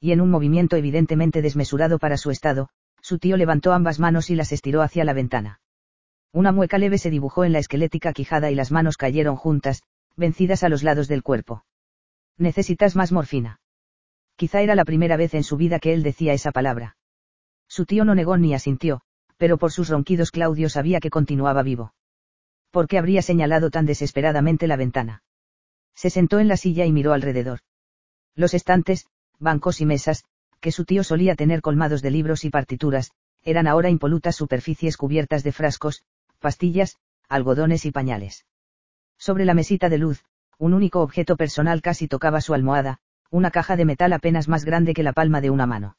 Y en un movimiento evidentemente desmesurado para su estado, su tío levantó ambas manos y las estiró hacia la ventana. Una mueca leve se dibujó en la esquelética quijada y las manos cayeron juntas, vencidas a los lados del cuerpo. Necesitas más morfina. Quizá era la primera vez en su vida que él decía esa palabra. Su tío no negó ni asintió, pero por sus ronquidos Claudio sabía que continuaba vivo. ¿Por qué habría señalado tan desesperadamente la ventana? Se sentó en la silla y miró alrededor. Los estantes, bancos y mesas, que su tío solía tener colmados de libros y partituras, eran ahora impolutas superficies cubiertas de frascos, pastillas, algodones y pañales. Sobre la mesita de luz, un único objeto personal casi tocaba su almohada, una caja de metal apenas más grande que la palma de una mano.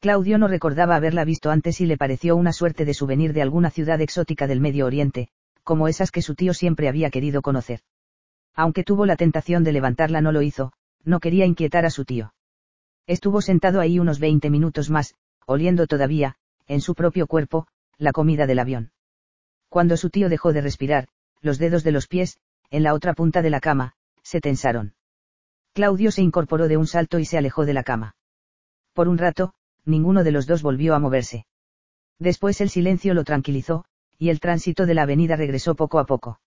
Claudio no recordaba haberla visto antes y le pareció una suerte de souvenir de alguna ciudad exótica del Medio Oriente, como esas que su tío siempre había querido conocer. Aunque tuvo la tentación de levantarla no lo hizo, no quería inquietar a su tío. Estuvo sentado ahí unos 20 minutos más, oliendo todavía, en su propio cuerpo, la comida del avión. Cuando su tío dejó de respirar, los dedos de los pies, en la otra punta de la cama, se tensaron. Claudio se incorporó de un salto y se alejó de la cama. Por un rato, ninguno de los dos volvió a moverse. Después el silencio lo tranquilizó, y el tránsito de la avenida regresó poco a poco.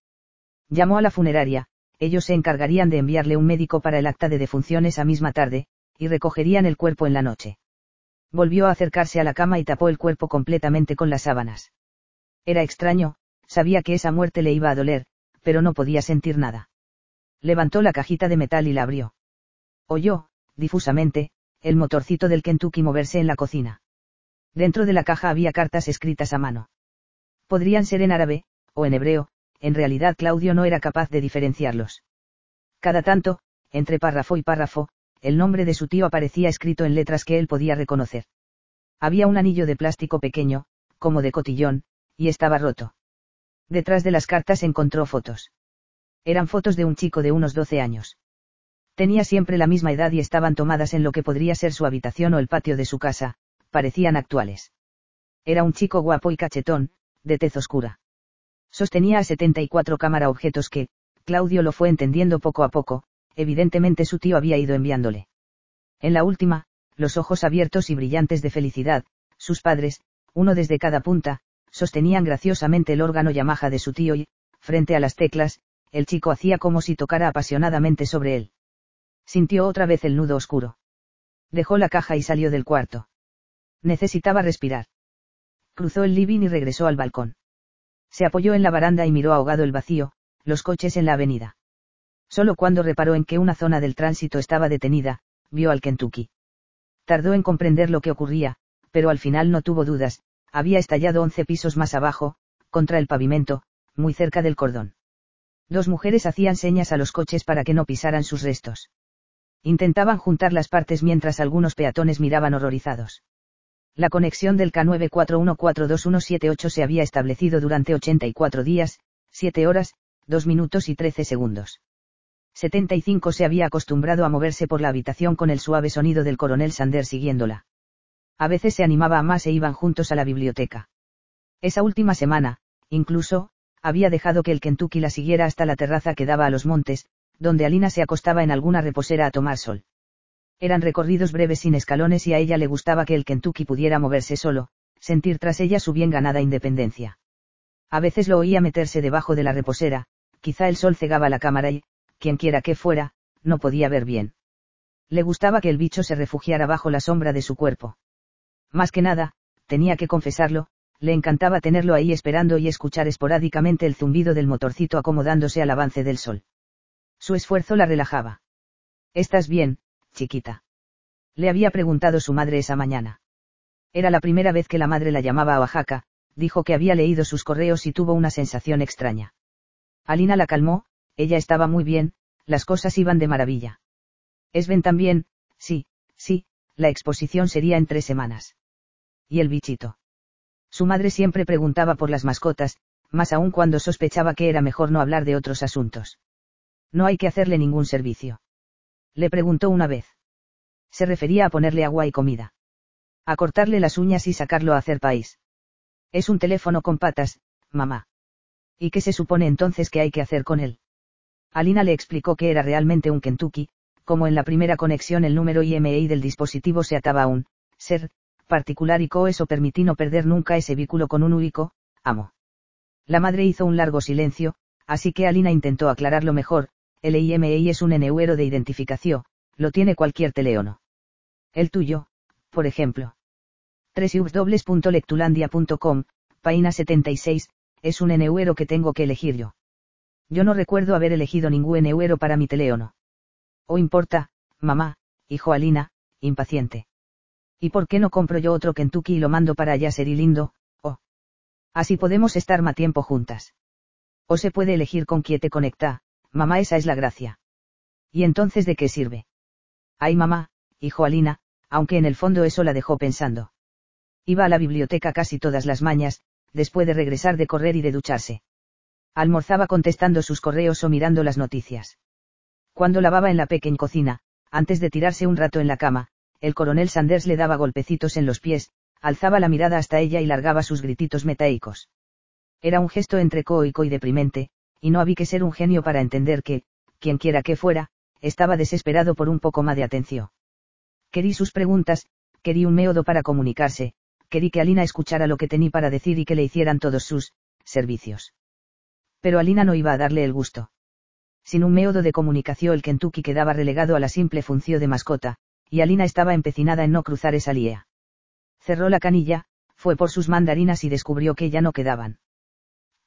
Llamó a la funeraria, ellos se encargarían de enviarle un médico para el acta de defunción esa misma tarde, y recogerían el cuerpo en la noche. Volvió a acercarse a la cama y tapó el cuerpo completamente con las sábanas. Era extraño, sabía que esa muerte le iba a doler, pero no podía sentir nada. Levantó la cajita de metal y la abrió. Oyó, difusamente, el motorcito del Kentucky moverse en la cocina. Dentro de la caja había cartas escritas a mano. Podrían ser en árabe, o en hebreo, en realidad Claudio no era capaz de diferenciarlos. Cada tanto, entre párrafo y párrafo, el nombre de su tío aparecía escrito en letras que él podía reconocer. Había un anillo de plástico pequeño, como de cotillón, y estaba roto. Detrás de las cartas encontró fotos. Eran fotos de un chico de unos 12 años. Tenía siempre la misma edad y estaban tomadas en lo que podría ser su habitación o el patio de su casa, parecían actuales. Era un chico guapo y cachetón, de tez oscura. Sostenía a 74 cámara objetos que, Claudio lo fue entendiendo poco a poco, evidentemente su tío había ido enviándole. En la última, los ojos abiertos y brillantes de felicidad, sus padres, uno desde cada punta, sostenían graciosamente el órgano Yamaha de su tío y, frente a las teclas, el chico hacía como si tocara apasionadamente sobre él. Sintió otra vez el nudo oscuro. Dejó la caja y salió del cuarto. Necesitaba respirar. Cruzó el living y regresó al balcón. Se apoyó en la baranda y miró ahogado el vacío, los coches en la avenida. Solo cuando reparó en que una zona del tránsito estaba detenida, vio al Kentucky. Tardó en comprender lo que ocurría, pero al final no tuvo dudas, había estallado once pisos más abajo, contra el pavimento, muy cerca del cordón. Dos mujeres hacían señas a los coches para que no pisaran sus restos. Intentaban juntar las partes mientras algunos peatones miraban horrorizados. La conexión del K941422178 se había establecido durante 84 días, 7 horas, 2 minutos y 13 segundos. 75 se había acostumbrado a moverse por la habitación con el suave sonido del coronel Sander siguiéndola. A veces se animaba a más e iban juntos a la biblioteca. Esa última semana, incluso, había dejado que el Kentucky la siguiera hasta la terraza que daba a los montes, donde Alina se acostaba en alguna reposera a tomar sol. Eran recorridos breves sin escalones y a ella le gustaba que el Kentucky pudiera moverse solo, sentir tras ella su bien ganada independencia. A veces lo oía meterse debajo de la reposera, quizá el sol cegaba la cámara y, quienquiera que fuera, no podía ver bien. Le gustaba que el bicho se refugiara bajo la sombra de su cuerpo. Más que nada, tenía que confesarlo, le encantaba tenerlo ahí esperando y escuchar esporádicamente el zumbido del motorcito acomodándose al avance del sol. Su esfuerzo la relajaba. ¿Estás bien, chiquita? Le había preguntado su madre esa mañana. Era la primera vez que la madre la llamaba a Oaxaca, dijo que había leído sus correos y tuvo una sensación extraña. Alina la calmó, ella estaba muy bien, las cosas iban de maravilla. Esben también, sí, sí, la exposición sería en tres semanas. ¿Y el bichito? Su madre siempre preguntaba por las mascotas, más aún cuando sospechaba que era mejor no hablar de otros asuntos. No hay que hacerle ningún servicio. Le preguntó una vez. Se refería a ponerle agua y comida. A cortarle las uñas y sacarlo a hacer país. Es un teléfono con patas, mamá. ¿Y qué se supone entonces que hay que hacer con él? Alina le explicó que era realmente un Kentucky, como en la primera conexión el número IMEI del dispositivo se ataba a un ser particular y co eso permití no perder nunca ese vínculo con un único amo. La madre hizo un largo silencio, así que Alina intentó aclararlo mejor, el IMEI es un eneuero de identificación, lo tiene cualquier teleono. El tuyo, por ejemplo. www.lectulandia.com, página 76, es un eneuero que tengo que elegir yo. Yo no recuerdo haber elegido ningún eneuero para mi teleono. O importa, mamá, hijo Alina, impaciente. ¿Y por qué no compro yo otro Kentucky y lo mando para allá ser lindo? Oh. Así podemos estar más tiempo juntas. O se puede elegir con quién te conecta, mamá esa es la gracia. ¿Y entonces de qué sirve? Ay mamá, hijo Alina, aunque en el fondo eso la dejó pensando. Iba a la biblioteca casi todas las mañas, después de regresar de correr y de ducharse. Almorzaba contestando sus correos o mirando las noticias. Cuando lavaba en la pequeña cocina, antes de tirarse un rato en la cama, el coronel Sanders le daba golpecitos en los pies, alzaba la mirada hasta ella y largaba sus grititos metaicos. Era un gesto entre coico y deprimente, y no había que ser un genio para entender que, quien quiera que fuera, estaba desesperado por un poco más de atención. Querí sus preguntas, querí un méodo para comunicarse, querí que Alina escuchara lo que tenía para decir y que le hicieran todos sus servicios. Pero Alina no iba a darle el gusto. Sin un méodo de comunicación el Kentucky quedaba relegado a la simple función de mascota, y Alina estaba empecinada en no cruzar esa lía. Cerró la canilla, fue por sus mandarinas y descubrió que ya no quedaban.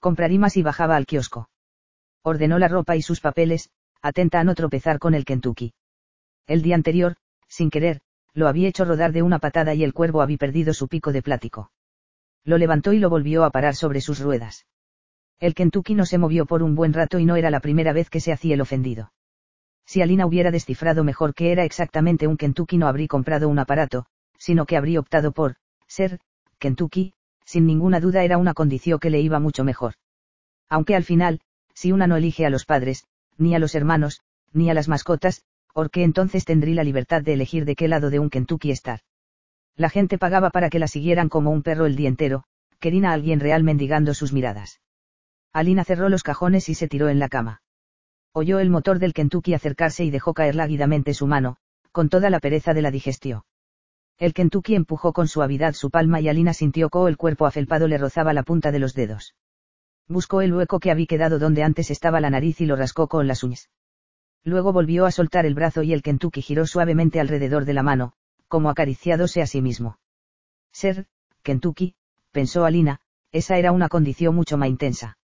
Comprarí más y bajaba al kiosco. Ordenó la ropa y sus papeles, atenta a no tropezar con el Kentucky. El día anterior, sin querer, lo había hecho rodar de una patada y el cuervo había perdido su pico de plático. Lo levantó y lo volvió a parar sobre sus ruedas. El Kentucky no se movió por un buen rato y no era la primera vez que se hacía el ofendido. Si Alina hubiera descifrado mejor que era exactamente un Kentucky no habría comprado un aparato, sino que habría optado por, ser, Kentucky, sin ninguna duda era una condición que le iba mucho mejor. Aunque al final, si una no elige a los padres, ni a los hermanos, ni a las mascotas, ¿por qué entonces tendría la libertad de elegir de qué lado de un Kentucky estar? La gente pagaba para que la siguieran como un perro el día entero, querían a alguien real mendigando sus miradas. Alina cerró los cajones y se tiró en la cama. Oyó el motor del Kentucky acercarse y dejó caer láguidamente su mano, con toda la pereza de la digestión. El Kentucky empujó con suavidad su palma y Alina sintió cómo el cuerpo afelpado le rozaba la punta de los dedos. Buscó el hueco que había quedado donde antes estaba la nariz y lo rascó con las uñas. Luego volvió a soltar el brazo y el Kentucky giró suavemente alrededor de la mano, como acariciándose a sí mismo. Ser, Kentucky, pensó Alina, esa era una condición mucho más intensa.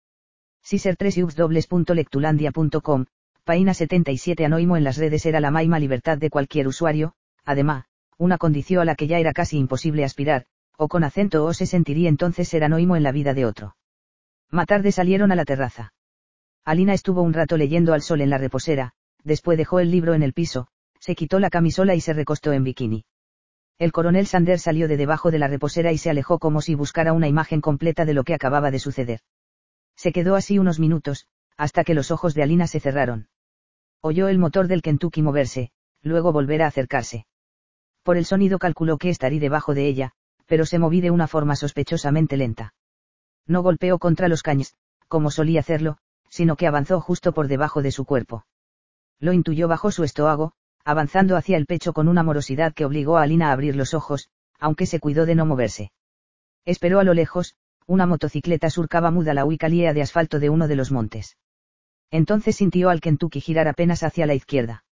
Si ser 3 www.lectulandia.com, página 77 anónimo en las redes era la maima libertad de cualquier usuario, además, una condición a la que ya era casi imposible aspirar, o con acento o se sentiría entonces ser anónimo en la vida de otro. Más tarde salieron a la terraza. Alina estuvo un rato leyendo al sol en la reposera, después dejó el libro en el piso, se quitó la camisola y se recostó en bikini. El coronel Sander salió de debajo de la reposera y se alejó como si buscara una imagen completa de lo que acababa de suceder. Se quedó así unos minutos, hasta que los ojos de Alina se cerraron. Oyó el motor del Kentucky moverse, luego volver a acercarse. Por el sonido calculó que estaría debajo de ella, pero se moví de una forma sospechosamente lenta. No golpeó contra los caños, como solía hacerlo, sino que avanzó justo por debajo de su cuerpo. Lo intuyó bajo su estómago, avanzando hacia el pecho con una morosidad que obligó a Alina a abrir los ojos, aunque se cuidó de no moverse. Esperó a lo lejos, una motocicleta surcaba muda la huicalía de asfalto de uno de los montes. Entonces sintió al Kentucky girar apenas hacia la izquierda.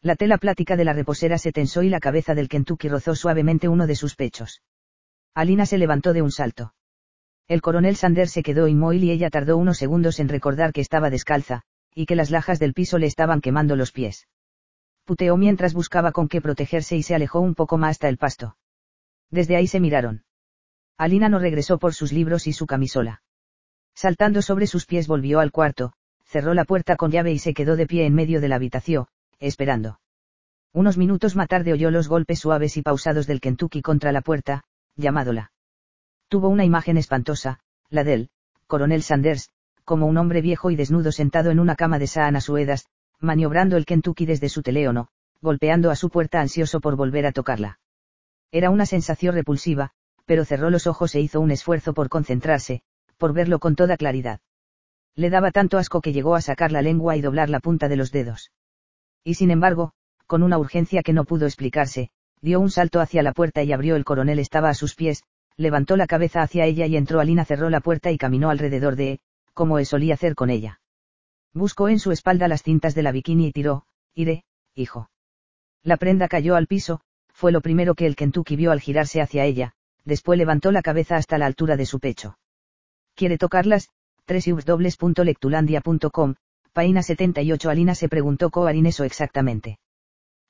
La tela plática de la reposera se tensó y la cabeza del Kentucky rozó suavemente uno de sus pechos. Alina se levantó de un salto. El coronel Sanders se quedó inmóvil y ella tardó unos segundos en recordar que estaba descalza, y que las lajas del piso le estaban quemando los pies. Puteó mientras buscaba con qué protegerse y se alejó un poco más hasta el pasto. Desde ahí se miraron. Alina no regresó por sus libros y su camisola. Saltando sobre sus pies volvió al cuarto, cerró la puerta con llave y se quedó de pie en medio de la habitación, esperando. Unos minutos más tarde oyó los golpes suaves y pausados del Kentucky contra la puerta, llamádola tuvo una imagen espantosa, la del, coronel Sanders, como un hombre viejo y desnudo sentado en una cama de suedas, maniobrando el Kentucky desde su teléfono, golpeando a su puerta ansioso por volver a tocarla. Era una sensación repulsiva, pero cerró los ojos e hizo un esfuerzo por concentrarse, por verlo con toda claridad. Le daba tanto asco que llegó a sacar la lengua y doblar la punta de los dedos. Y sin embargo, con una urgencia que no pudo explicarse, dio un salto hacia la puerta y abrió el coronel estaba a sus pies, levantó la cabeza hacia ella y entró Alina cerró la puerta y caminó alrededor de, como solía hacer con ella. Buscó en su espalda las cintas de la bikini y tiró, iré, hijo. La prenda cayó al piso, fue lo primero que el Kentucky vio al girarse hacia ella, después levantó la cabeza hasta la altura de su pecho. ¿Quiere tocarlas? www.lectulandia.com, página 78 Alina se preguntó harín eso exactamente.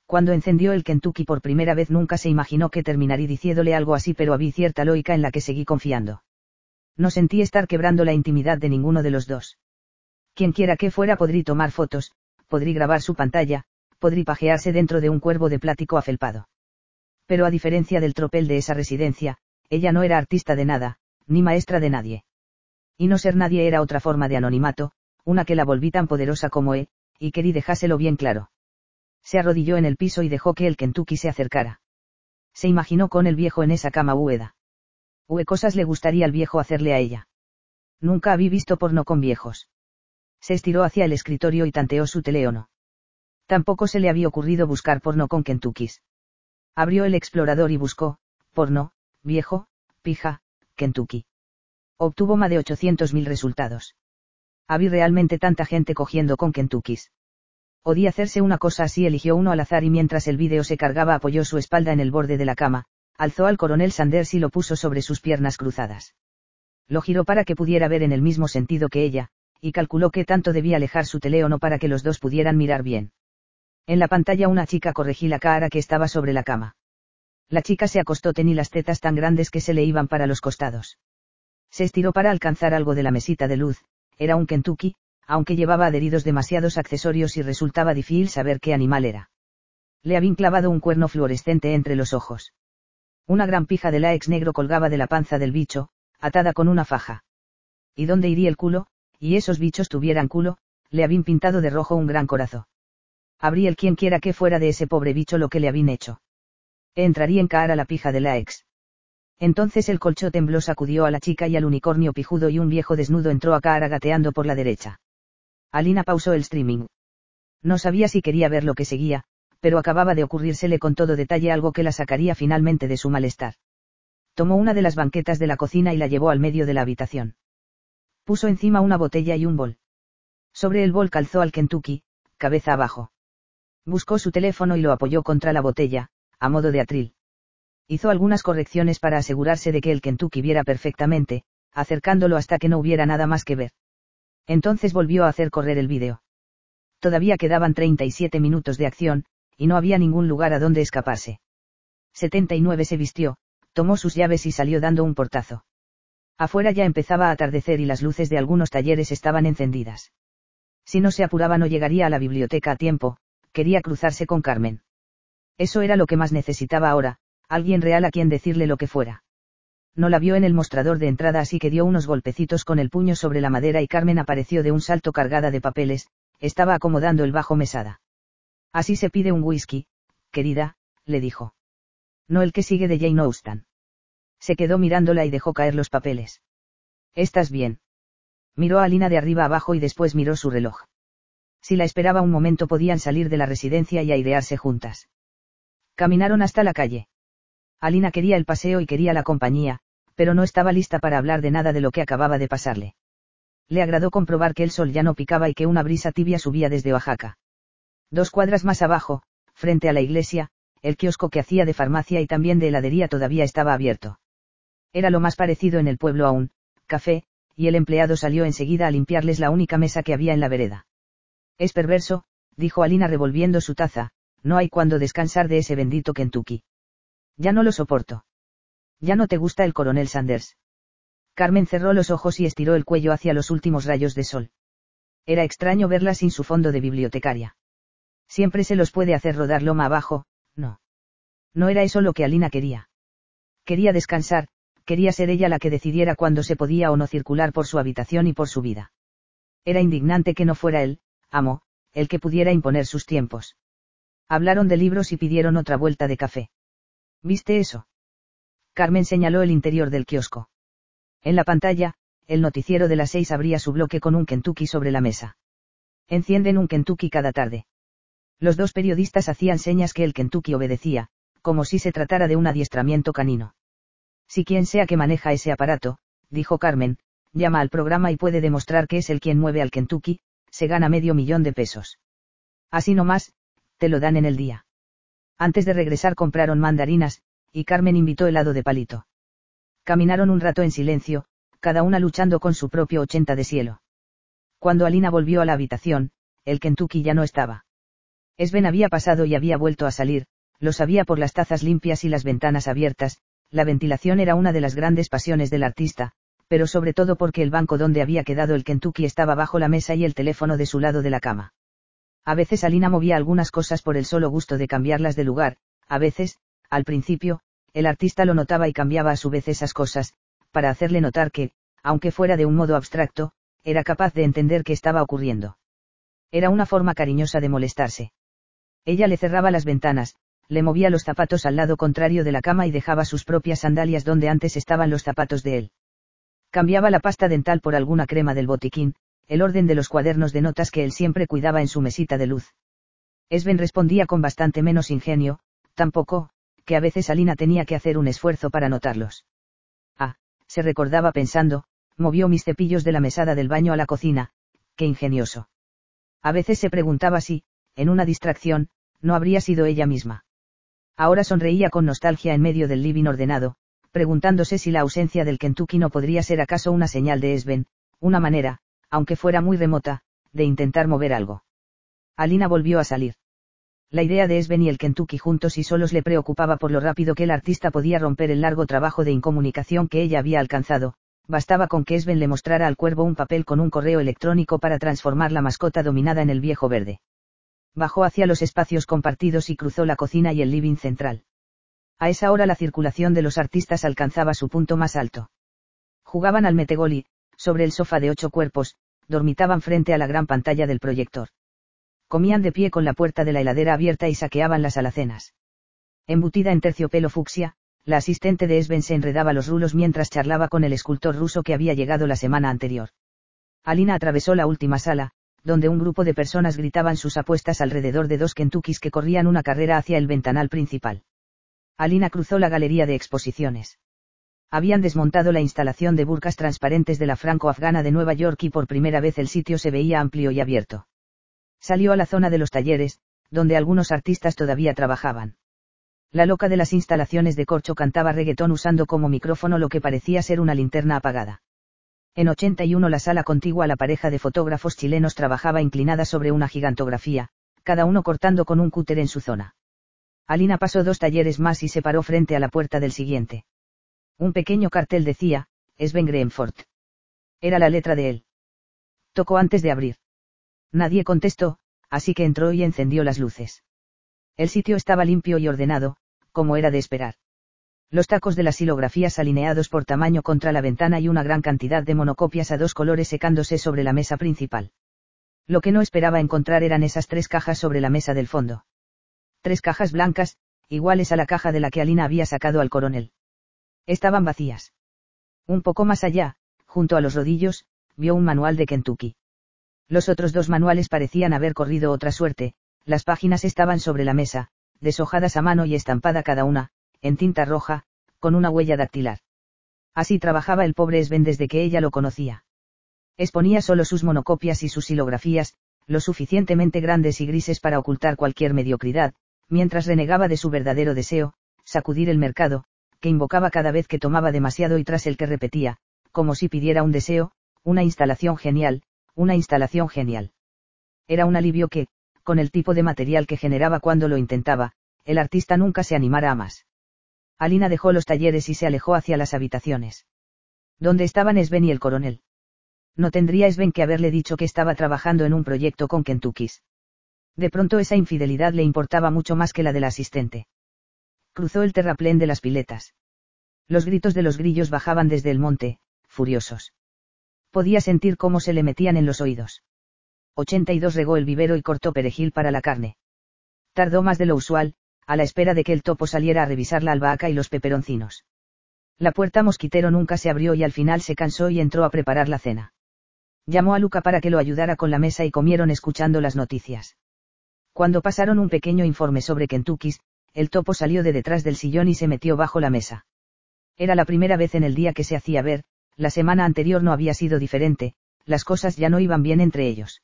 Cuando encendió el Kentucky por primera vez nunca se imaginó que terminaría diciéndole algo así pero había cierta lógica en la que seguí confiando. No sentí estar quebrando la intimidad de ninguno de los dos. Quien quiera que fuera podría tomar fotos, podría grabar su pantalla, podría pajearse dentro de un cuervo de plático afelpado. Pero a diferencia del tropel de esa residencia, ella no era artista de nada, ni maestra de nadie. Y no ser nadie era otra forma de anonimato, una que la volví tan poderosa como he, y querí dejárselo bien claro. Se arrodilló en el piso y dejó que el Kentucky se acercara. Se imaginó con el viejo en esa cama húeda. Hue cosas le gustaría al viejo hacerle a ella. Nunca había visto porno con viejos. Se estiró hacia el escritorio y tanteó su teléfono. Tampoco se le había ocurrido buscar porno con Kentuckys. Abrió el explorador y buscó, porno, viejo, pija, Kentucky. Obtuvo más de 800.000 resultados. Había realmente tanta gente cogiendo con Kentuckys. Odía hacerse una cosa así, eligió uno al azar y mientras el vídeo se cargaba apoyó su espalda en el borde de la cama, alzó al coronel Sanders y lo puso sobre sus piernas cruzadas. Lo giró para que pudiera ver en el mismo sentido que ella, y calculó que tanto debía alejar su teléfono para que los dos pudieran mirar bien. En la pantalla una chica corregí la cara que estaba sobre la cama. La chica se acostó tenía las tetas tan grandes que se le iban para los costados. Se estiró para alcanzar algo de la mesita de luz, era un Kentucky, aunque llevaba adheridos demasiados accesorios y resultaba difícil saber qué animal era. Le habían clavado un cuerno fluorescente entre los ojos. Una gran pija de láex negro colgaba de la panza del bicho, atada con una faja. ¿Y dónde iría el culo? Y esos bichos tuvieran culo, le habían pintado de rojo un gran corazón. Habría el quien quiera que fuera de ese pobre bicho lo que le habían hecho. entraría en cara la pija de la ex. Entonces el colchón tembló sacudió a la chica y al unicornio pijudo y un viejo desnudo entró a cara gateando por la derecha. Alina pausó el streaming. No sabía si quería ver lo que seguía, pero acababa de ocurrírsele con todo detalle algo que la sacaría finalmente de su malestar. Tomó una de las banquetas de la cocina y la llevó al medio de la habitación. Puso encima una botella y un bol. Sobre el bol calzó al Kentucky, cabeza abajo. Buscó su teléfono y lo apoyó contra la botella, a modo de atril. Hizo algunas correcciones para asegurarse de que el Kentucky viera perfectamente, acercándolo hasta que no hubiera nada más que ver. Entonces volvió a hacer correr el vídeo. Todavía quedaban 37 minutos de acción, y no había ningún lugar a donde escaparse. 79 se vistió, tomó sus llaves y salió dando un portazo. Afuera ya empezaba a atardecer y las luces de algunos talleres estaban encendidas. Si no se apuraba no llegaría a la biblioteca a tiempo, quería cruzarse con Carmen. Eso era lo que más necesitaba ahora, alguien real a quien decirle lo que fuera. No la vio en el mostrador de entrada así que dio unos golpecitos con el puño sobre la madera y Carmen apareció de un salto cargada de papeles, estaba acomodando el bajo mesada. Así se pide un whisky, querida, le dijo. No el que sigue de Jane Austen. Se quedó mirándola y dejó caer los papeles. ¿Estás bien? Miró a Lina de arriba abajo y después miró su reloj. Si la esperaba un momento podían salir de la residencia y airearse juntas. Caminaron hasta la calle. Alina quería el paseo y quería la compañía, pero no estaba lista para hablar de nada de lo que acababa de pasarle. Le agradó comprobar que el sol ya no picaba y que una brisa tibia subía desde Oaxaca. Dos cuadras más abajo, frente a la iglesia, el kiosco que hacía de farmacia y también de heladería todavía estaba abierto. Era lo más parecido en el pueblo a un café, y el empleado salió enseguida a limpiarles la única mesa que había en la vereda. Es perverso, dijo Alina revolviendo su taza, no hay cuando descansar de ese bendito Kentucky. Ya no lo soporto. Ya no te gusta el coronel Sanders. Carmen cerró los ojos y estiró el cuello hacia los últimos rayos de sol. Era extraño verla sin su fondo de bibliotecaria. Siempre se los puede hacer rodar loma abajo, no. No era eso lo que Alina quería. Quería descansar, quería ser ella la que decidiera cuándo se podía o no circular por su habitación y por su vida. Era indignante que no fuera él, amo, el que pudiera imponer sus tiempos. Hablaron de libros y pidieron otra vuelta de café. ¿Viste eso? Carmen señaló el interior del kiosco. En la pantalla, el noticiero de las seis abría su bloque con un Kentucky sobre la mesa. Encienden un Kentucky cada tarde. Los dos periodistas hacían señas que el Kentucky obedecía, como si se tratara de un adiestramiento canino. Si quien sea que maneja ese aparato, dijo Carmen, llama al programa y puede demostrar que es el quien mueve al Kentucky, se gana medio millón de pesos. Así nomás, te lo dan en el día. Antes de regresar compraron mandarinas, y Carmen invitó helado de palito. Caminaron un rato en silencio, cada una luchando con su propio ochenta de cielo. Cuando Alina volvió a la habitación, el Kentucky ya no estaba. Sven había pasado y había vuelto a salir, lo sabía por las tazas limpias y las ventanas abiertas, la ventilación era una de las grandes pasiones del artista, pero sobre todo porque el banco donde había quedado el Kentucky estaba bajo la mesa y el teléfono de su lado de la cama. A veces Alina movía algunas cosas por el solo gusto de cambiarlas de lugar, a veces, al principio, el artista lo notaba y cambiaba a su vez esas cosas, para hacerle notar que, aunque fuera de un modo abstracto, era capaz de entender qué estaba ocurriendo. Era una forma cariñosa de molestarse. Ella le cerraba las ventanas, le movía los zapatos al lado contrario de la cama y dejaba sus propias sandalias donde antes estaban los zapatos de él. Cambiaba la pasta dental por alguna crema del botiquín, el orden de los cuadernos de notas que él siempre cuidaba en su mesita de luz. Esben respondía con bastante menos ingenio, tampoco, que a veces Alina tenía que hacer un esfuerzo para notarlos. Ah, se recordaba pensando, movió mis cepillos de la mesada del baño a la cocina, qué ingenioso. A veces se preguntaba si, en una distracción, no habría sido ella misma. Ahora sonreía con nostalgia en medio del living ordenado, preguntándose si la ausencia del Kentucky no podría ser acaso una señal de Esben, una manera, aunque fuera muy remota, de intentar mover algo. Alina volvió a salir. La idea de Esben y el Kentucky juntos y solos le preocupaba por lo rápido que el artista podía romper el largo trabajo de incomunicación que ella había alcanzado, bastaba con que Esben le mostrara al cuervo un papel con un correo electrónico para transformar la mascota dominada en el viejo verde bajó hacia los espacios compartidos y cruzó la cocina y el living central. A esa hora la circulación de los artistas alcanzaba su punto más alto. Jugaban al metegoli, sobre el sofá de ocho cuerpos, dormitaban frente a la gran pantalla del proyector. Comían de pie con la puerta de la heladera abierta y saqueaban las alacenas. Embutida en terciopelo fucsia, la asistente de Sven se enredaba los rulos mientras charlaba con el escultor ruso que había llegado la semana anterior. Alina atravesó la última sala, donde un grupo de personas gritaban sus apuestas alrededor de dos Kentuckys que corrían una carrera hacia el ventanal principal. Alina cruzó la galería de exposiciones. Habían desmontado la instalación de burcas transparentes de la franco-afgana de Nueva York y por primera vez el sitio se veía amplio y abierto. Salió a la zona de los talleres, donde algunos artistas todavía trabajaban. La loca de las instalaciones de corcho cantaba reggaetón usando como micrófono lo que parecía ser una linterna apagada. En 81 la sala contigua a la pareja de fotógrafos chilenos trabajaba inclinada sobre una gigantografía, cada uno cortando con un cúter en su zona. Alina pasó dos talleres más y se paró frente a la puerta del siguiente. Un pequeño cartel decía, Sven Greenford. Era la letra de él. Tocó antes de abrir. Nadie contestó, así que entró y encendió las luces. El sitio estaba limpio y ordenado, como era de esperar los tacos de las silografías alineados por tamaño contra la ventana y una gran cantidad de monocopias a dos colores secándose sobre la mesa principal. Lo que no esperaba encontrar eran esas tres cajas sobre la mesa del fondo. Tres cajas blancas, iguales a la caja de la que Alina había sacado al coronel. Estaban vacías. Un poco más allá, junto a los rodillos, vio un manual de Kentucky. Los otros dos manuales parecían haber corrido otra suerte, las páginas estaban sobre la mesa, deshojadas a mano y estampada cada una, en tinta roja, con una huella dactilar. Así trabajaba el pobre Sven desde que ella lo conocía. Exponía solo sus monocopias y sus silografías, lo suficientemente grandes y grises para ocultar cualquier mediocridad, mientras renegaba de su verdadero deseo, sacudir el mercado, que invocaba cada vez que tomaba demasiado y tras el que repetía, como si pidiera un deseo, una instalación genial, una instalación genial. Era un alivio que, con el tipo de material que generaba cuando lo intentaba, el artista nunca se animara a más. Alina dejó los talleres y se alejó hacia las habitaciones. ¿Dónde estaban Sven y el coronel? No tendría Sven que haberle dicho que estaba trabajando en un proyecto con Kentuckys. De pronto esa infidelidad le importaba mucho más que la del asistente. Cruzó el terraplén de las piletas. Los gritos de los grillos bajaban desde el monte, furiosos. Podía sentir cómo se le metían en los oídos. 82 regó el vivero y cortó perejil para la carne. Tardó más de lo usual, a la espera de que el topo saliera a revisar la albahaca y los peperoncinos. La puerta mosquitero nunca se abrió y al final se cansó y entró a preparar la cena. Llamó a Luca para que lo ayudara con la mesa y comieron escuchando las noticias. Cuando pasaron un pequeño informe sobre Kentucky, el topo salió de detrás del sillón y se metió bajo la mesa. Era la primera vez en el día que se hacía ver, la semana anterior no había sido diferente, las cosas ya no iban bien entre ellos.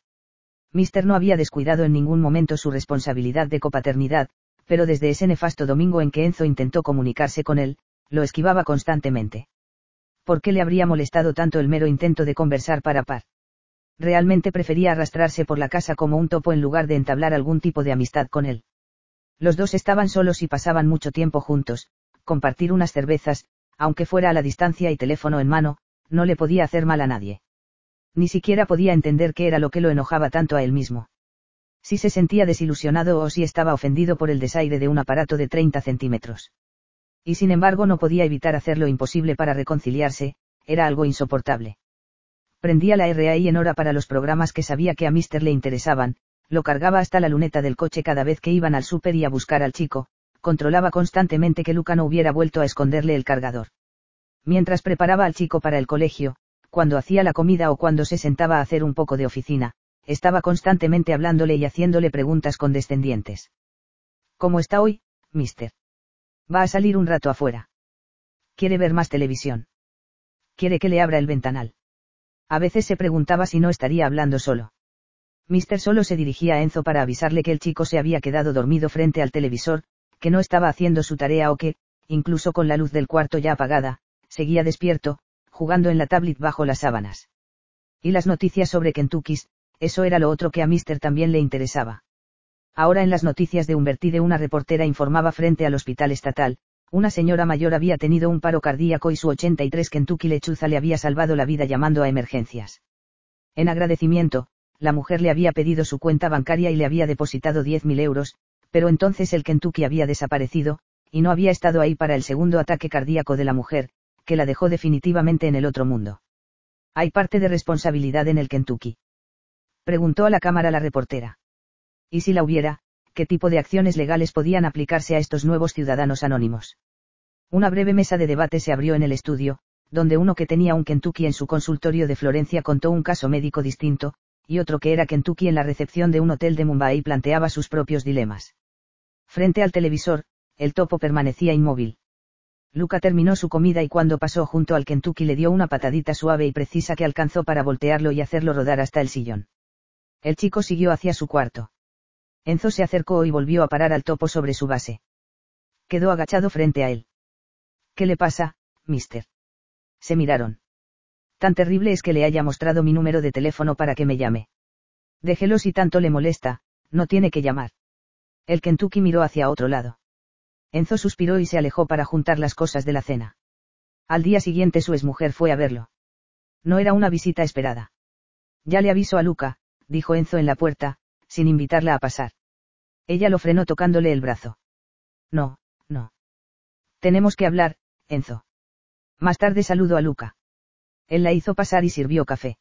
Mister no había descuidado en ningún momento su responsabilidad de copaternidad, pero desde ese nefasto domingo en que Enzo intentó comunicarse con él, lo esquivaba constantemente. ¿Por qué le habría molestado tanto el mero intento de conversar para par? Realmente prefería arrastrarse por la casa como un topo en lugar de entablar algún tipo de amistad con él. Los dos estaban solos y pasaban mucho tiempo juntos, compartir unas cervezas, aunque fuera a la distancia y teléfono en mano, no le podía hacer mal a nadie. Ni siquiera podía entender qué era lo que lo enojaba tanto a él mismo. Si se sentía desilusionado o si estaba ofendido por el desaire de un aparato de 30 centímetros. Y sin embargo no podía evitar hacer lo imposible para reconciliarse, era algo insoportable. Prendía la RAI en hora para los programas que sabía que a Mister le interesaban, lo cargaba hasta la luneta del coche cada vez que iban al súper y a buscar al chico, controlaba constantemente que Luca no hubiera vuelto a esconderle el cargador. Mientras preparaba al chico para el colegio, cuando hacía la comida o cuando se sentaba a hacer un poco de oficina, estaba constantemente hablándole y haciéndole preguntas condescendientes. ¿Cómo está hoy, mister? Va a salir un rato afuera. ¿Quiere ver más televisión? ¿Quiere que le abra el ventanal? A veces se preguntaba si no estaría hablando solo. Mister solo se dirigía a Enzo para avisarle que el chico se había quedado dormido frente al televisor, que no estaba haciendo su tarea o que, incluso con la luz del cuarto ya apagada, seguía despierto, jugando en la tablet bajo las sábanas. Y las noticias sobre Kentucky, eso era lo otro que a Mister también le interesaba. Ahora en las noticias de Humbertide una reportera informaba frente al hospital estatal, una señora mayor había tenido un paro cardíaco y su 83 Kentucky lechuza le había salvado la vida llamando a emergencias. En agradecimiento, la mujer le había pedido su cuenta bancaria y le había depositado 10.000 euros, pero entonces el Kentucky había desaparecido, y no había estado ahí para el segundo ataque cardíaco de la mujer, que la dejó definitivamente en el otro mundo. ¿Hay parte de responsabilidad en el Kentucky? Preguntó a la cámara la reportera. Y si la hubiera, ¿qué tipo de acciones legales podían aplicarse a estos nuevos ciudadanos anónimos? Una breve mesa de debate se abrió en el estudio, donde uno que tenía un Kentucky en su consultorio de Florencia contó un caso médico distinto, y otro que era Kentucky en la recepción de un hotel de Mumbai planteaba sus propios dilemas. Frente al televisor, el topo permanecía inmóvil. Luca terminó su comida y cuando pasó junto al Kentucky le dio una patadita suave y precisa que alcanzó para voltearlo y hacerlo rodar hasta el sillón. El chico siguió hacia su cuarto. Enzo se acercó y volvió a parar al topo sobre su base. Quedó agachado frente a él. ¿Qué le pasa, mister? Se miraron. Tan terrible es que le haya mostrado mi número de teléfono para que me llame. Déjelo si tanto le molesta, no tiene que llamar. El Kentucky miró hacia otro lado. Enzo suspiró y se alejó para juntar las cosas de la cena. Al día siguiente su exmujer fue a verlo. No era una visita esperada. Ya le aviso a Luca, dijo Enzo en la puerta, sin invitarla a pasar. Ella lo frenó tocándole el brazo. No, no. Tenemos que hablar, Enzo. Más tarde saludó a Luca. Él la hizo pasar y sirvió café.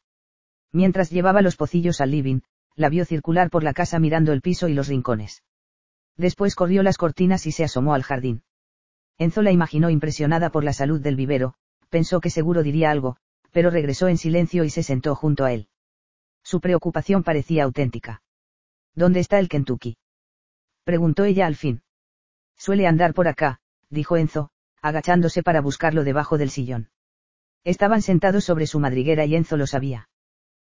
Mientras llevaba los pocillos al living, la vio circular por la casa mirando el piso y los rincones. Después corrió las cortinas y se asomó al jardín. Enzo la imaginó impresionada por la salud del vivero, pensó que seguro diría algo, pero regresó en silencio y se sentó junto a él. Su preocupación parecía auténtica. ¿Dónde está el Kentucky? Preguntó ella al fin. Suele andar por acá, dijo Enzo, agachándose para buscarlo debajo del sillón. Estaban sentados sobre su madriguera y Enzo lo sabía.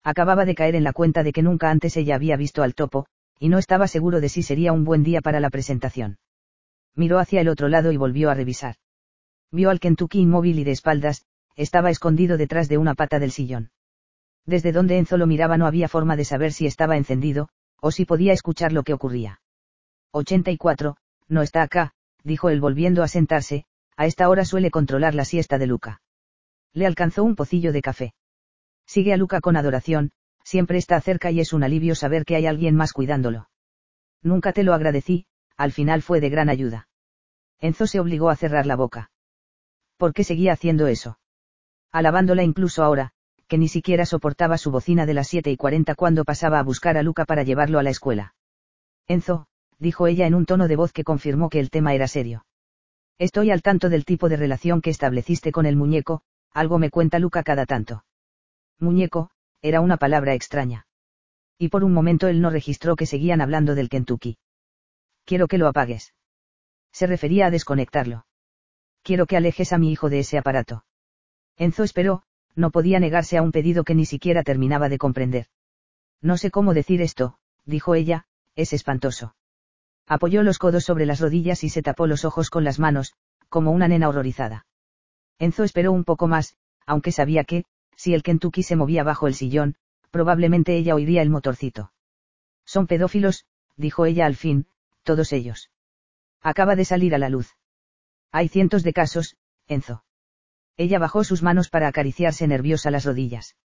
Acababa de caer en la cuenta de que nunca antes ella había visto al topo, y no estaba seguro de si sería un buen día para la presentación. Miró hacia el otro lado y volvió a revisar. Vio al Kentucky inmóvil y de espaldas, estaba escondido detrás de una pata del sillón. Desde donde Enzo lo miraba no había forma de saber si estaba encendido, o si podía escuchar lo que ocurría. 84, no está acá, dijo él volviendo a sentarse, a esta hora suele controlar la siesta de Luca. Le alcanzó un pocillo de café. Sigue a Luca con adoración, siempre está cerca y es un alivio saber que hay alguien más cuidándolo. Nunca te lo agradecí, al final fue de gran ayuda. Enzo se obligó a cerrar la boca. ¿Por qué seguía haciendo eso? Alabándola incluso ahora, que ni siquiera soportaba su bocina de las 7 y 40 cuando pasaba a buscar a Luca para llevarlo a la escuela. Enzo, dijo ella en un tono de voz que confirmó que el tema era serio. Estoy al tanto del tipo de relación que estableciste con el muñeco, algo me cuenta Luca cada tanto. Muñeco, era una palabra extraña. Y por un momento él no registró que seguían hablando del Kentucky. Quiero que lo apagues. Se refería a desconectarlo. Quiero que alejes a mi hijo de ese aparato. Enzo esperó, no podía negarse a un pedido que ni siquiera terminaba de comprender. No sé cómo decir esto, dijo ella, es espantoso. Apoyó los codos sobre las rodillas y se tapó los ojos con las manos, como una nena horrorizada. Enzo esperó un poco más, aunque sabía que, si el Kentucky se movía bajo el sillón, probablemente ella oiría el motorcito. Son pedófilos, dijo ella al fin, todos ellos. Acaba de salir a la luz. Hay cientos de casos, Enzo. Ella bajó sus manos para acariciarse nerviosa las rodillas.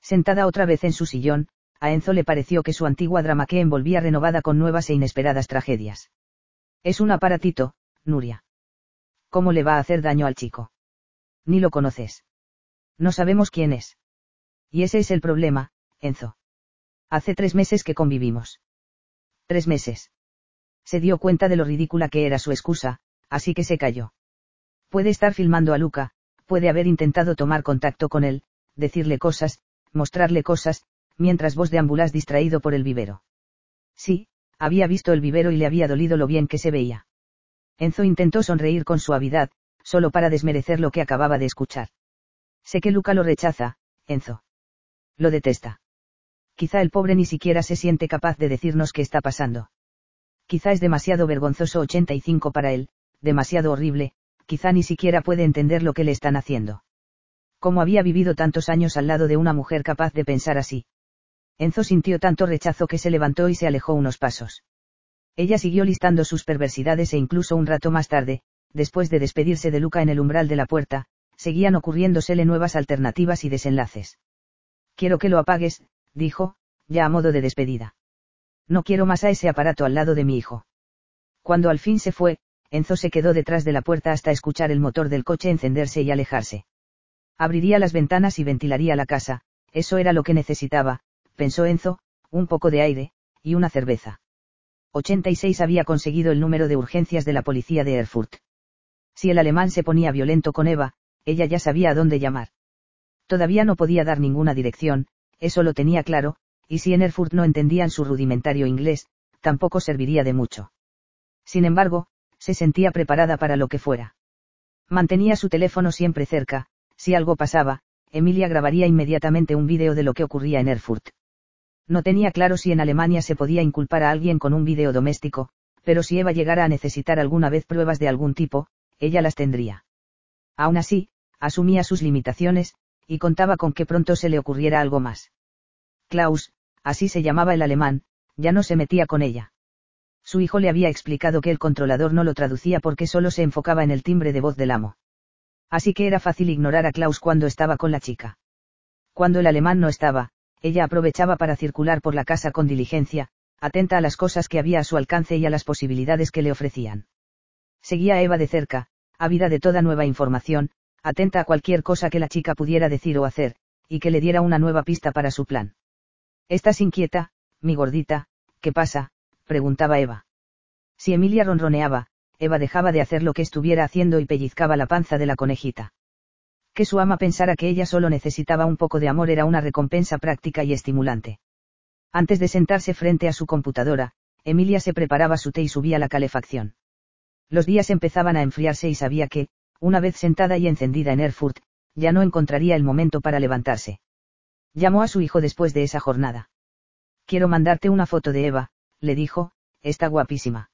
Sentada otra vez en su sillón, a Enzo le pareció que su antigua dramaque envolvía renovada con nuevas e inesperadas tragedias. Es un aparatito, Nuria. ¿Cómo le va a hacer daño al chico? Ni lo conoces. No sabemos quién es. Y ese es el problema, Enzo. Hace tres meses que convivimos. Tres meses. Se dio cuenta de lo ridícula que era su excusa, así que se calló. Puede estar filmando a Luca, puede haber intentado tomar contacto con él, decirle cosas, mostrarle cosas, mientras vos deambulás distraído por el vivero. Sí, había visto el vivero y le había dolido lo bien que se veía. Enzo intentó sonreír con suavidad, solo para desmerecer lo que acababa de escuchar. Sé que Luca lo rechaza, Enzo. Lo detesta. Quizá el pobre ni siquiera se siente capaz de decirnos qué está pasando. Quizá es demasiado vergonzoso 85 para él, demasiado horrible, quizá ni siquiera puede entender lo que le están haciendo. ¿Cómo había vivido tantos años al lado de una mujer capaz de pensar así? Enzo sintió tanto rechazo que se levantó y se alejó unos pasos. Ella siguió listando sus perversidades e incluso un rato más tarde, después de despedirse de Luca en el umbral de la puerta, seguían ocurriéndosele nuevas alternativas y desenlaces. Quiero que lo apagues, dijo, ya a modo de despedida. No quiero más a ese aparato al lado de mi hijo. Cuando al fin se fue, Enzo se quedó detrás de la puerta hasta escuchar el motor del coche encenderse y alejarse. Abriría las ventanas y ventilaría la casa, eso era lo que necesitaba, pensó Enzo, un poco de aire, y una cerveza. 86 había conseguido el número de urgencias de la policía de Erfurt. Si el alemán se ponía violento con Eva, ella ya sabía a dónde llamar. Todavía no podía dar ninguna dirección, eso lo tenía claro, y si en Erfurt no entendían su rudimentario inglés, tampoco serviría de mucho. Sin embargo, se sentía preparada para lo que fuera. Mantenía su teléfono siempre cerca, si algo pasaba, Emilia grabaría inmediatamente un vídeo de lo que ocurría en Erfurt. No tenía claro si en Alemania se podía inculpar a alguien con un vídeo doméstico, pero si Eva llegara a necesitar alguna vez pruebas de algún tipo, ella las tendría. Aún así, asumía sus limitaciones, y contaba con que pronto se le ocurriera algo más. Klaus, así se llamaba el alemán, ya no se metía con ella. Su hijo le había explicado que el controlador no lo traducía porque solo se enfocaba en el timbre de voz del amo. Así que era fácil ignorar a Klaus cuando estaba con la chica. Cuando el alemán no estaba, ella aprovechaba para circular por la casa con diligencia, atenta a las cosas que había a su alcance y a las posibilidades que le ofrecían. Seguía a Eva de cerca, ávida de toda nueva información, atenta a cualquier cosa que la chica pudiera decir o hacer, y que le diera una nueva pista para su plan. ¿Estás inquieta, mi gordita? ¿Qué pasa? preguntaba Eva. Si Emilia ronroneaba, Eva dejaba de hacer lo que estuviera haciendo y pellizcaba la panza de la conejita. Que su ama pensara que ella solo necesitaba un poco de amor era una recompensa práctica y estimulante. Antes de sentarse frente a su computadora, Emilia se preparaba su té y subía la calefacción. Los días empezaban a enfriarse y sabía que, una vez sentada y encendida en Erfurt, ya no encontraría el momento para levantarse. Llamó a su hijo después de esa jornada. Quiero mandarte una foto de Eva, le dijo, está guapísima.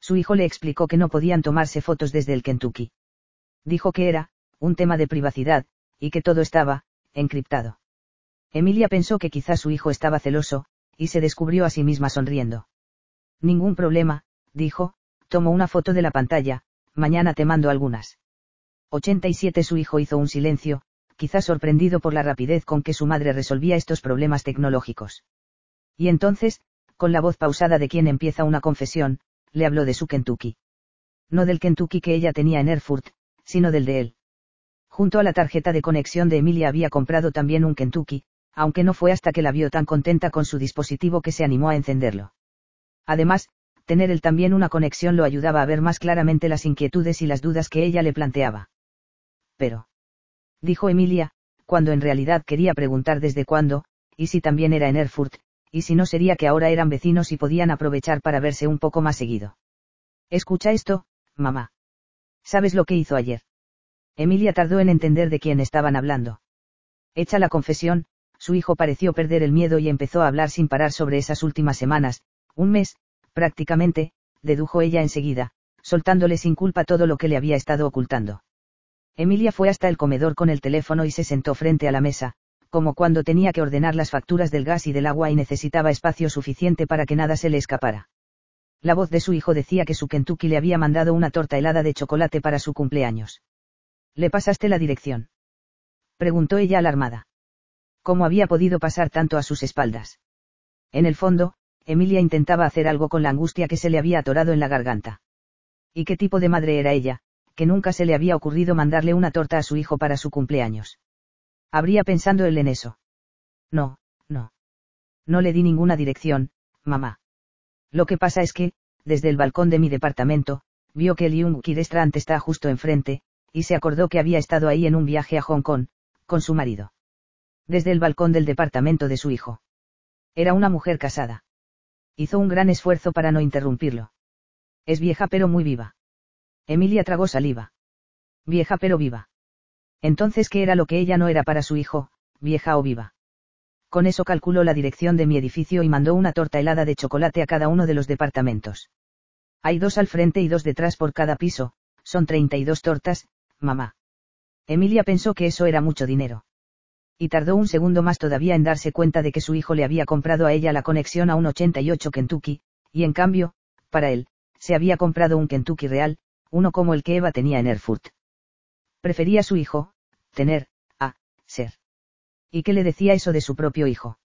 Su hijo le explicó que no podían tomarse fotos desde el Kentucky. Dijo que era, un tema de privacidad, y que todo estaba, encriptado. Emilia pensó que quizá su hijo estaba celoso, y se descubrió a sí misma sonriendo. Ningún problema, dijo, tomo una foto de la pantalla, mañana te mando algunas. 87 Su hijo hizo un silencio, quizá sorprendido por la rapidez con que su madre resolvía estos problemas tecnológicos. Y entonces, con la voz pausada de quien empieza una confesión, le habló de su Kentucky. No del Kentucky que ella tenía en Erfurt, sino del de él. Junto a la tarjeta de conexión de Emilia había comprado también un Kentucky, aunque no fue hasta que la vio tan contenta con su dispositivo que se animó a encenderlo. Además, tener él también una conexión lo ayudaba a ver más claramente las inquietudes y las dudas que ella le planteaba. Pero. Dijo Emilia, cuando en realidad quería preguntar desde cuándo, y si también era en Erfurt, y si no sería que ahora eran vecinos y podían aprovechar para verse un poco más seguido. Escucha esto, mamá. ¿Sabes lo que hizo ayer? Emilia tardó en entender de quién estaban hablando. Hecha la confesión, su hijo pareció perder el miedo y empezó a hablar sin parar sobre esas últimas semanas, un mes, prácticamente, dedujo ella enseguida, soltándole sin culpa todo lo que le había estado ocultando. Emilia fue hasta el comedor con el teléfono y se sentó frente a la mesa, como cuando tenía que ordenar las facturas del gas y del agua y necesitaba espacio suficiente para que nada se le escapara. La voz de su hijo decía que su Kentucky le había mandado una torta helada de chocolate para su cumpleaños. ¿Le pasaste la dirección? Preguntó ella alarmada. ¿Cómo había podido pasar tanto a sus espaldas? En el fondo, Emilia intentaba hacer algo con la angustia que se le había atorado en la garganta. ¿Y qué tipo de madre era ella, que nunca se le había ocurrido mandarle una torta a su hijo para su cumpleaños? Habría pensando él en eso. No, no. No le di ninguna dirección, mamá. Lo que pasa es que, desde el balcón de mi departamento, vio que el Yungi Restaurant está justo enfrente, y se acordó que había estado ahí en un viaje a Hong Kong, con su marido. Desde el balcón del departamento de su hijo. Era una mujer casada. Hizo un gran esfuerzo para no interrumpirlo. Es vieja pero muy viva. Emilia tragó saliva. Vieja pero viva. Entonces, ¿qué era lo que ella no era para su hijo, vieja o viva? con eso calculó la dirección de mi edificio y mandó una torta helada de chocolate a cada uno de los departamentos. Hay dos al frente y dos detrás por cada piso, son 32 tortas, mamá. Emilia pensó que eso era mucho dinero. Y tardó un segundo más todavía en darse cuenta de que su hijo le había comprado a ella la conexión a un 88 Kentucky, y en cambio, para él, se había comprado un Kentucky real, uno como el que Eva tenía en Erfurt. Prefería su hijo, tener, a, ser. ¿Y qué le decía eso de su propio hijo?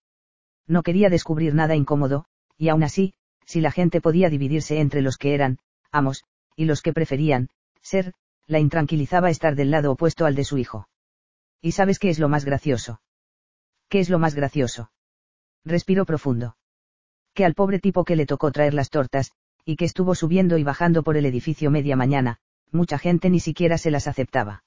No quería descubrir nada incómodo, y aún así, si la gente podía dividirse entre los que eran, amos, y los que preferían, ser, la intranquilizaba estar del lado opuesto al de su hijo. ¿Y sabes qué es lo más gracioso? ¿Qué es lo más gracioso? Respiró profundo. Que al pobre tipo que le tocó traer las tortas, y que estuvo subiendo y bajando por el edificio media mañana, mucha gente ni siquiera se las aceptaba.